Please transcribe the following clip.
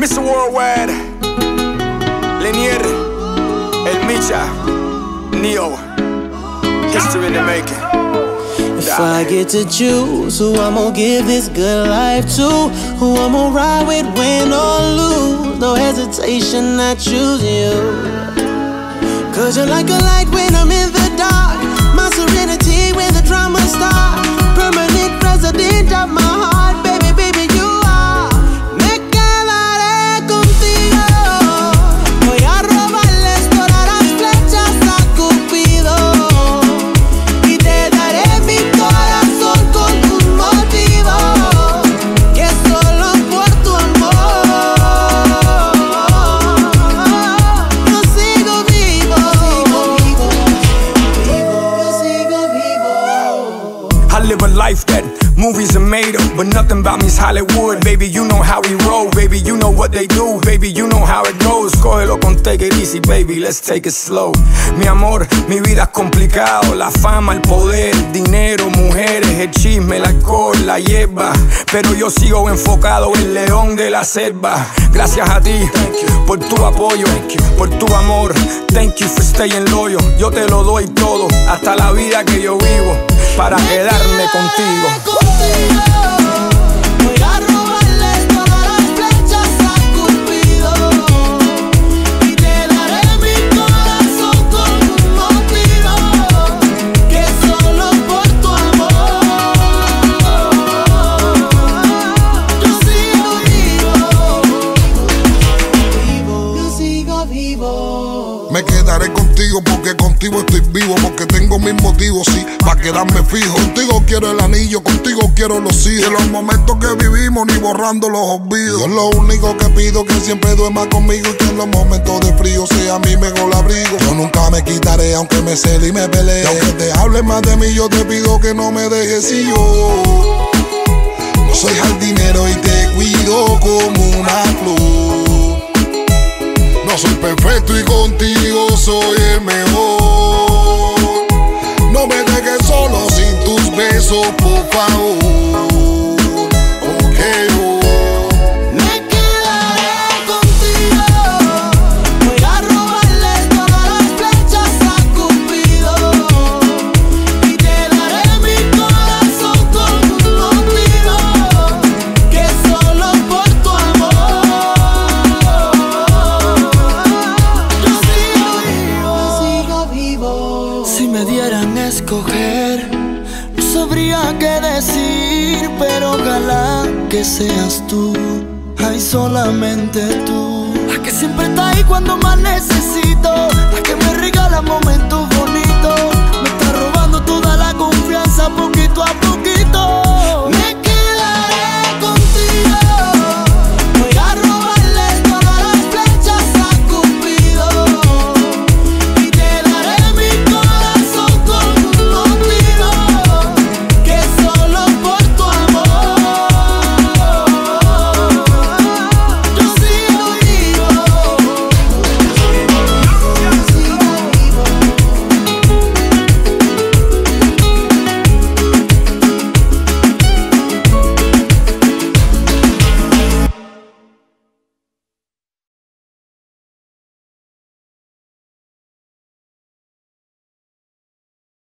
Mr. Worldwide, Lenier, El Micha, Neo, history in the making. If I get to choose who I'm gonna give this good life to, who I'm gonna ride with, win or lose, no hesitation, I choose you. Cause you're like a light when I'm in that movies are made of, but nothing about me is Hollywood. Baby, you know how we roll. Baby, you know what they do. Baby, you know how it goes. Cógelo con take it easy, baby. Let's take it slow. Mi amor, mi vida es complicado. La fama, el poder, dinero, mujeres, el chisme, el alcohol, la hierba. Pero yo sigo enfocado, el león de la selva. Gracias a ti por tu apoyo, por tu amor. Thank you for staying loyal. Yo te lo doy todo, hasta la vida que yo vivo, para quedarme contigo. Me quedaré contigo porque contigo estoy vivo, porque tengo mis motivos, sí, para quedarme fijo. Contigo quiero el anillo, contigo quiero los hijos. De los momentos que vivimos, ni borrando los olvidos. Yo lo único que pido que siempre duerma conmigo y que en los momentos de frío sea mi mejor abrigo. Yo nunca me quitaré, aunque me cele y me pelee. Y aunque te hable más de mí, yo te pido que no me dejes y yo. Soy perfecto y contigo soy el mejor. No me dejes solo sin tus besos, por favor. Qué decir, pero ojalá que seas tú, ay solamente tú, la que siempre está ahí cuando más necesito, la que me regala momentos